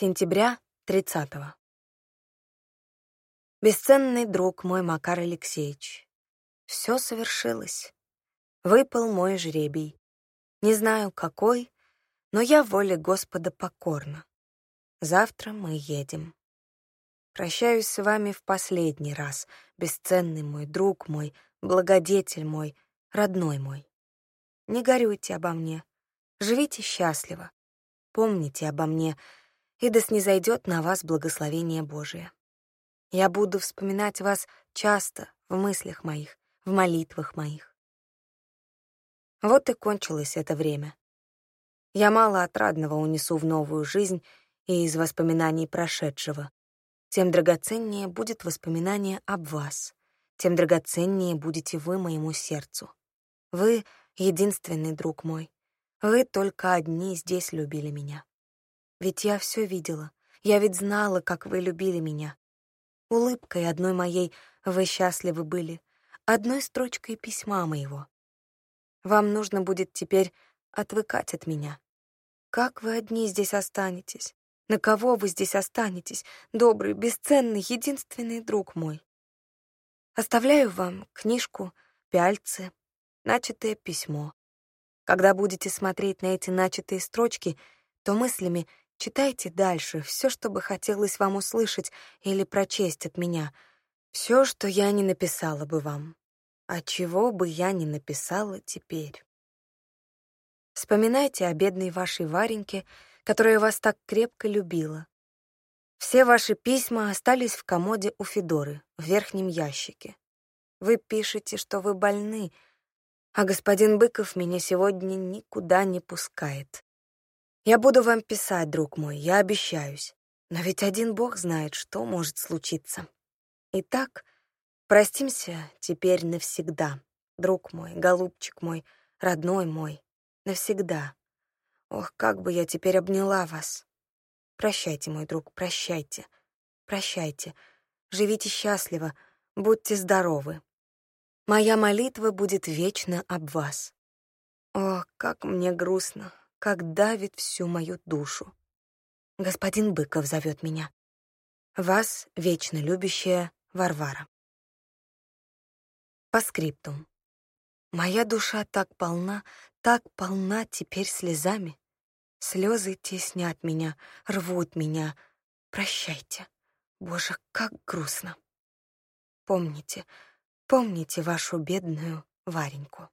сентября 30 -го. Бесценный друг мой Макар Алексеевич, все совершилось. Выпал мой жребий. Не знаю, какой, но я воле Господа покорна. Завтра мы едем. Прощаюсь с вами в последний раз, бесценный мой друг мой, благодетель мой, родной мой. Не горюйте обо мне, живите счастливо, помните обо мне, и да снизойдет на вас благословение Божие. Я буду вспоминать вас часто в мыслях моих, в молитвах моих. Вот и кончилось это время. Я мало отрадного унесу в новую жизнь и из воспоминаний прошедшего, тем драгоценнее будет воспоминание об вас, тем драгоценнее будете вы моему сердцу. Вы — единственный друг мой. Вы только одни здесь любили меня. Ведь я все видела. Я ведь знала, как вы любили меня. Улыбкой одной моей вы счастливы были, одной строчкой письма моего. Вам нужно будет теперь отвыкать от меня. Как вы одни здесь останетесь? На кого вы здесь останетесь, добрый, бесценный, единственный друг мой? Оставляю вам книжку, пяльцы, начатое письмо. Когда будете смотреть на эти начатые строчки, то мыслями читайте дальше все, что бы хотелось вам услышать или прочесть от меня, все, что я не написала бы вам, а чего бы я не написала теперь. Вспоминайте о бедной вашей Вареньке, которая вас так крепко любила. Все ваши письма остались в комоде у Федоры, в верхнем ящике. Вы пишете, что вы больны, а господин Быков меня сегодня никуда не пускает. Я буду вам писать, друг мой, я обещаюсь. Но ведь один Бог знает, что может случиться. Итак, простимся теперь навсегда, друг мой, голубчик мой, родной мой, навсегда. Ох, как бы я теперь обняла вас. Прощайте, мой друг, прощайте. Прощайте. Живите счастливо, будьте здоровы. Моя молитва будет вечно об вас. О, как мне грустно, как давит всю мою душу. Господин Быков зовет меня. Вас, вечно любящая Варвара. По скриптум. Моя душа так полна, так полна теперь слезами. Слезы теснят меня, рвут меня. Прощайте. Боже, как грустно. Помните, помните вашу бедную Вареньку.